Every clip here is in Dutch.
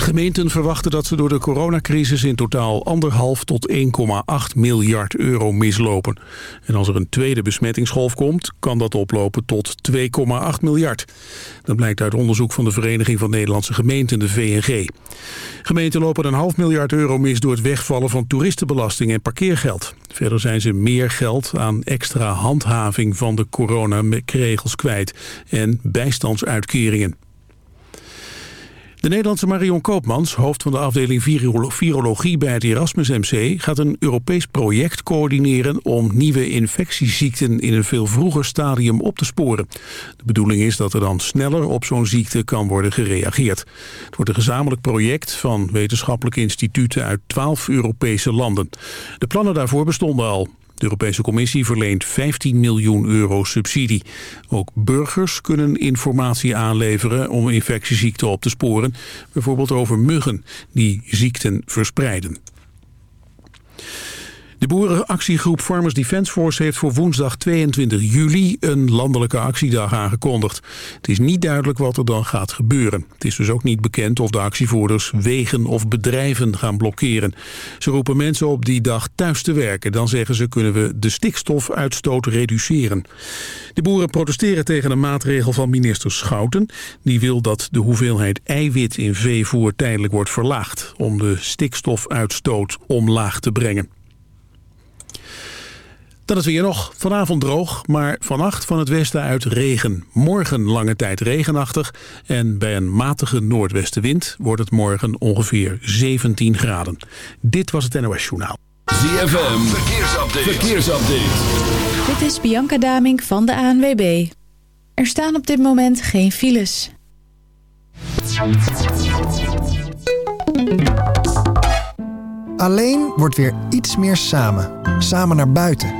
Gemeenten verwachten dat ze door de coronacrisis in totaal anderhalf tot 1,8 miljard euro mislopen. En als er een tweede besmettingsgolf komt, kan dat oplopen tot 2,8 miljard. Dat blijkt uit onderzoek van de Vereniging van Nederlandse Gemeenten, de VNG. Gemeenten lopen een half miljard euro mis door het wegvallen van toeristenbelasting en parkeergeld. Verder zijn ze meer geld aan extra handhaving van de coronaregels kwijt en bijstandsuitkeringen. De Nederlandse Marion Koopmans, hoofd van de afdeling virologie bij het Erasmus MC, gaat een Europees project coördineren om nieuwe infectieziekten in een veel vroeger stadium op te sporen. De bedoeling is dat er dan sneller op zo'n ziekte kan worden gereageerd. Het wordt een gezamenlijk project van wetenschappelijke instituten uit 12 Europese landen. De plannen daarvoor bestonden al. De Europese Commissie verleent 15 miljoen euro subsidie. Ook burgers kunnen informatie aanleveren om infectieziekten op te sporen. Bijvoorbeeld over muggen die ziekten verspreiden. De boerenactiegroep Farmers Defence Force heeft voor woensdag 22 juli een landelijke actiedag aangekondigd. Het is niet duidelijk wat er dan gaat gebeuren. Het is dus ook niet bekend of de actievoerders wegen of bedrijven gaan blokkeren. Ze roepen mensen op die dag thuis te werken. Dan zeggen ze kunnen we de stikstofuitstoot reduceren. De boeren protesteren tegen een maatregel van minister Schouten. Die wil dat de hoeveelheid eiwit in veevoer tijdelijk wordt verlaagd... om de stikstofuitstoot omlaag te brengen. Dan is weer nog vanavond droog, maar vannacht van het westen uit regen. Morgen lange tijd regenachtig en bij een matige noordwestenwind wordt het morgen ongeveer 17 graden. Dit was het NOS Journaal. ZFM, verkeersupdate. verkeersupdate. Dit is Bianca Damink van de ANWB. Er staan op dit moment geen files. Alleen wordt weer iets meer samen. Samen naar buiten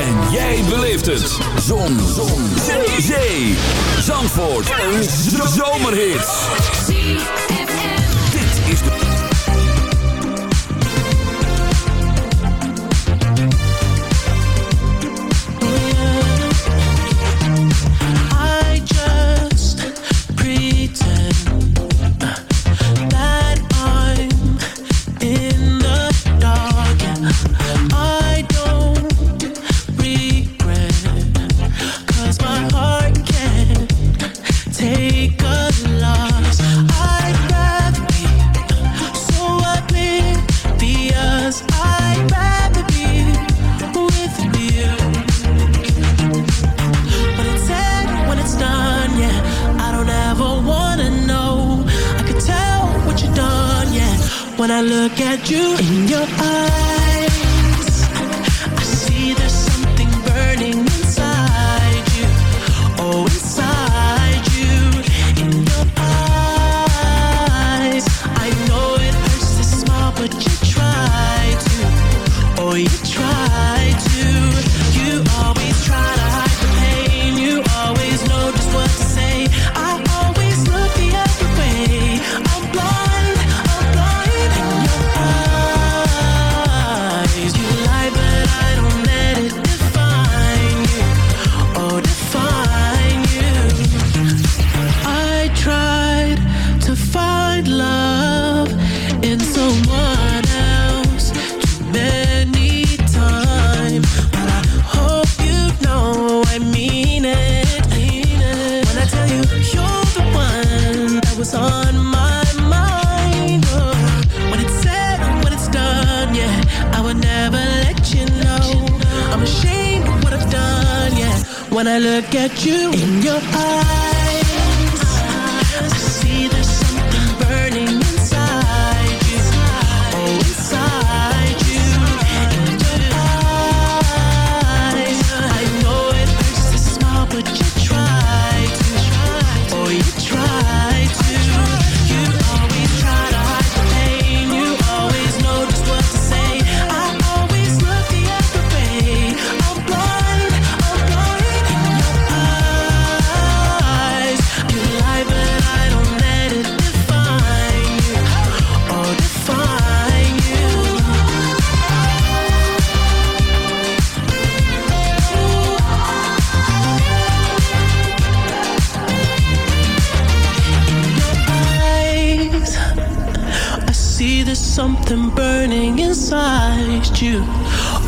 En jij beleeft het. Zon. Zon. Zee. Zee. Zandvoort. Een zomerhit.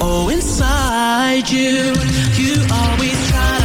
Oh, inside you, you always try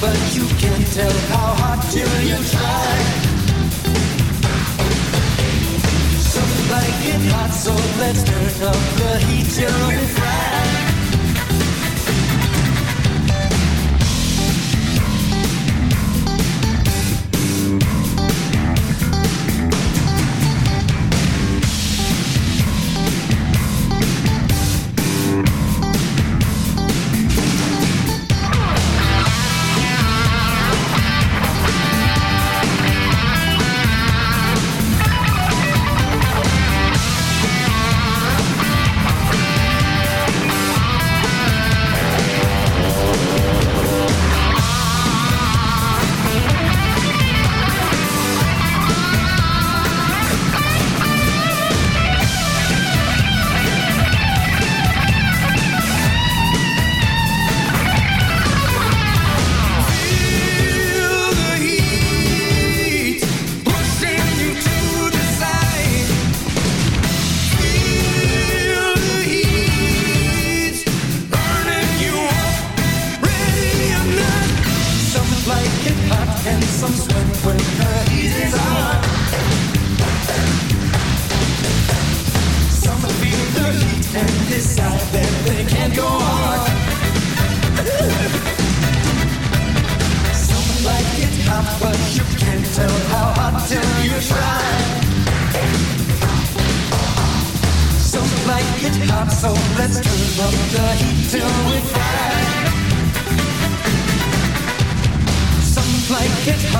but you can't tell how hard till you try. Some like it hot, so let's turn up the heat till we fry.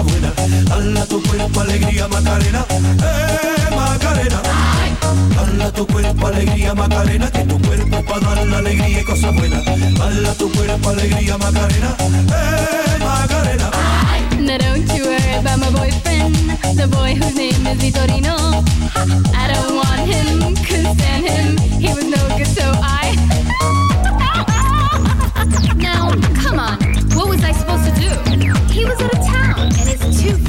Cosas buenas. Hala tu cuerpo alegría Macarena, eh Macarena. Hala tu cuerpo alegría Macarena, que tu cuerpo para dar la alegría y cosas buenas. Hala tu cuerpo alegría Macarena, eh Macarena. Now don't you worry about my boyfriend, the boy whose name is Vitorino. I don't want him, couldn't stand him. He was no good, so I. now, come on, what was I supposed to do? He was out of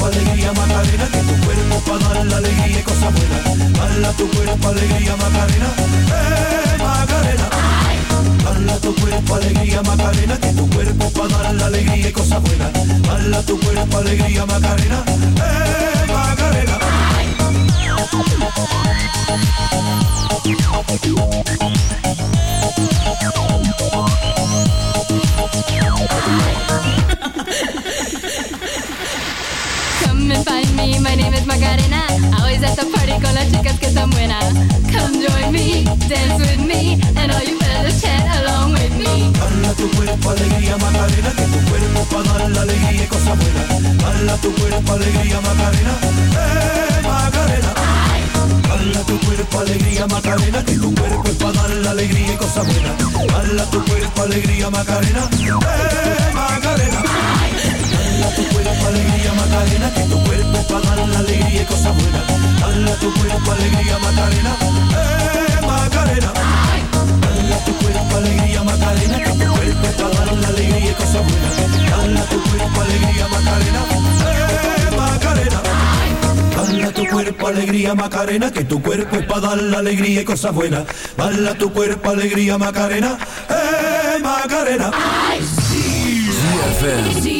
cuerpo alegría Macarena, que tu cuerpo para dar la alegría y cosas buenas. Hala tu cuerpo alegría Macarena, eh Macarena. Hala tu cuerpo alegría Macarena, que tu cuerpo para dar la alegría y cosas buenas. Hala tu cuerpo alegría Macarena, eh Macarena. Come my name is Macarena. Always at the party con las chicas que están buenas. Come join me, dance with me, and all you fellas chat along with me. Hala tu cuerpo alegría Macarena, que tu cuerpo para dar la alegría y cosas buenas. Hala tu cuerpo alegría Macarena, eh Macarena. Hala tu cuerpo alegría Macarena, que tu cuerpo es para dar la alegría y cosas buenas. Hala tu cuerpo alegría Macarena, eh Macarena. Hala tu cuerpo alegría Macarena, que tu cuerpo para dar la alegría y cosas buenas. Hala tu cuerpo alegría Macarena, eh Macarena. Hala tu cuerpo alegría Macarena, que tu cuerpo es para dar la alegría y cosas buenas. Hala tu cuerpo alegría Macarena, eh Macarena. Hala tu cuerpo alegría Macarena, que tu cuerpo es para dar la alegría y cosas buenas. Hala tu cuerpo alegría Macarena, eh Macarena. ZFM.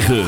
9.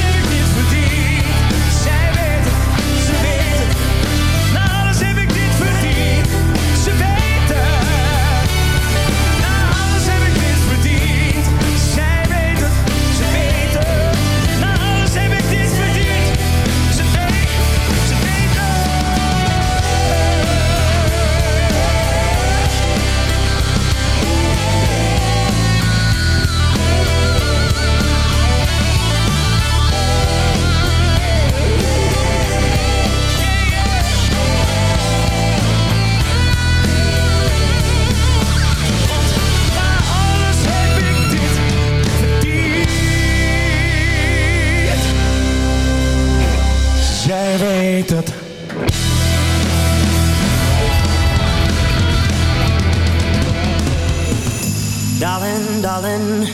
Darling, darling,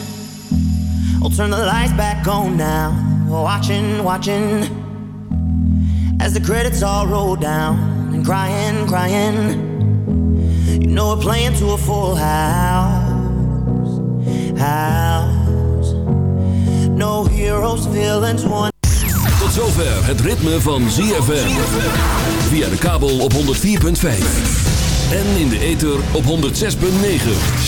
I'll turn the lights back on now. Watching, watching, as the credits all roll down and crying, crying. You know we're playing to a full house, house. No heroes, villains, one. Tot zover het ritme van ZFM. Via de kabel op 104.5. En in de ether op 106.9.